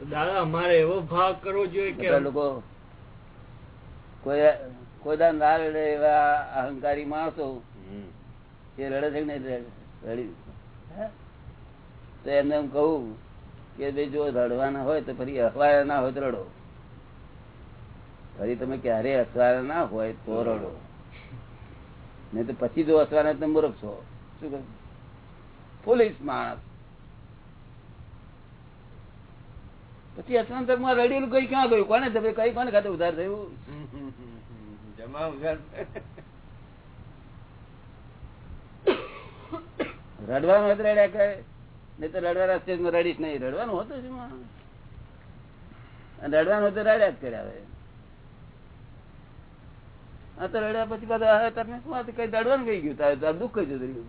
દાદા અમારે એવો ભાવ કરવો જોઈએ કે લોકો કોઈ કોઈ ના રડે એવા અહંકારી માણસો એ રડે છે રડી? તો એમને એમ કહું કે ભાઈ જો રડવાના હોય તો ફરી અખવાયા ના હોય તો રડો. ફરી તમે ક્યારે અસવાના ના હોય તો રડો. નહીં તો પછી જો અસવાના તમે મૂર્ખ છો. શું કહ્યું? પોલીસ માણસ. પછી અસવાનમાં રડેલું કઈ ક્યાં ગયું? કોને તમે કઈ કોને ખાતે ઉધાર થયું? જમા ઉધાર રડવાનું હોય રડ્યા કરે નહીં તો રડવા રસ્તે રડીશ નહીં. રડવાનું હોતું અને રડવાનું હોય તો રડ્યા જ કર્યા હવે. આ તો રડ્યા પછી બધા તમને શું કઈ રડવાનું કઈ ગયું? તારે તારે દુઃખ કઈ જતું રહ્યું